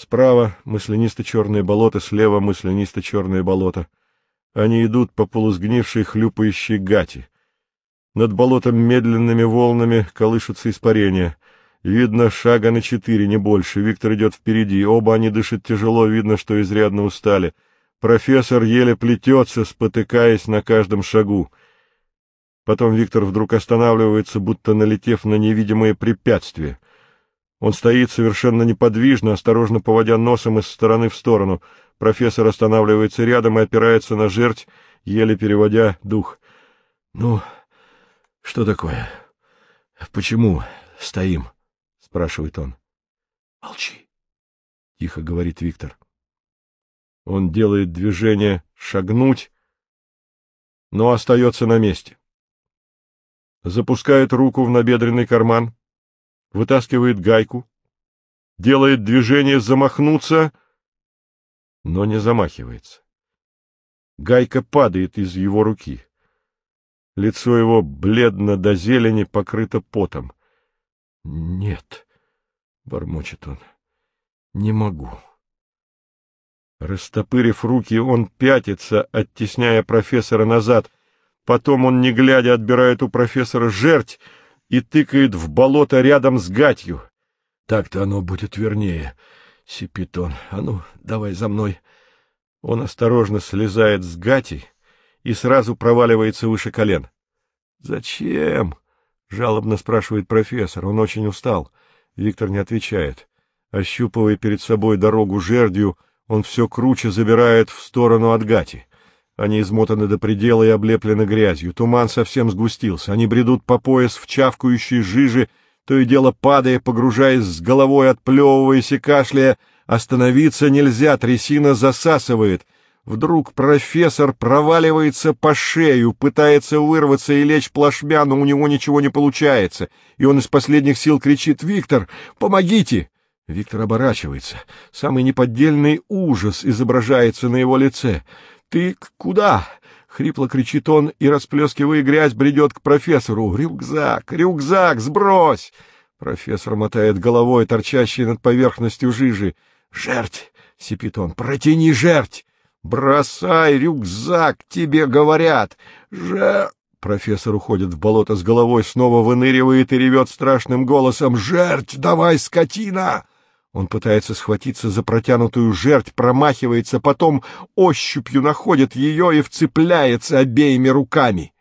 Справа мысленисто-черное болото, слева мысленисто-черное болото. Они идут по полусгнившей хлюпающей гати. Над болотом медленными волнами колышутся испарения. Видно шага на четыре, не больше. Виктор идет впереди. Оба они дышат тяжело, видно, что изрядно устали. Профессор еле плетется, спотыкаясь на каждом шагу. Потом Виктор вдруг останавливается, будто налетев на невидимое препятствие. Он стоит совершенно неподвижно, осторожно поводя носом из стороны в сторону. Профессор останавливается рядом и опирается на жерть, еле переводя дух. — Ну, что такое? Почему стоим? — спрашивает он. — Молчи, — тихо говорит Виктор. Он делает движение «шагнуть», но остается на месте. Запускает руку в набедренный карман, вытаскивает гайку, делает движение «замахнуться», но не замахивается. Гайка падает из его руки. Лицо его бледно до зелени, покрыто потом. — Нет, — бормочет он, — не могу. Растопырив руки, он пятится, оттесняя профессора назад. Потом он, не глядя, отбирает у профессора жерть и тыкает в болото рядом с гатью. — Так-то оно будет вернее, — сипит он. — А ну, давай за мной. Он осторожно слезает с гати и сразу проваливается выше колен. — Зачем? — жалобно спрашивает профессор. Он очень устал. Виктор не отвечает. Ощупывая перед собой дорогу жердью, он все круче забирает в сторону от Гати. Они измотаны до предела и облеплены грязью. Туман совсем сгустился. Они бредут по пояс в чавкающей жиже, то и дело падая, погружаясь с головой, отплевываясь и кашляя. Остановиться нельзя, трясина засасывает. Вдруг профессор проваливается по шею, пытается вырваться и лечь плашмя, но у него ничего не получается. И он из последних сил кричит «Виктор, помогите!» Виктор оборачивается. Самый неподдельный ужас изображается на его лице. «Ты куда?» — хрипло кричит он и, расплескивая грязь, бредет к профессору. «Рюкзак! Рюкзак! Сбрось!» Профессор мотает головой, торчащей над поверхностью жижи. «Жерть!» — сипит он. «Протяни жерть!» «Бросай рюкзак, тебе говорят!» «Же...» Профессор уходит в болото с головой, снова выныривает и ревет страшным голосом. «Жерть! Давай, скотина!» Он пытается схватиться за протянутую жерть, промахивается, потом ощупью находит ее и вцепляется обеими руками.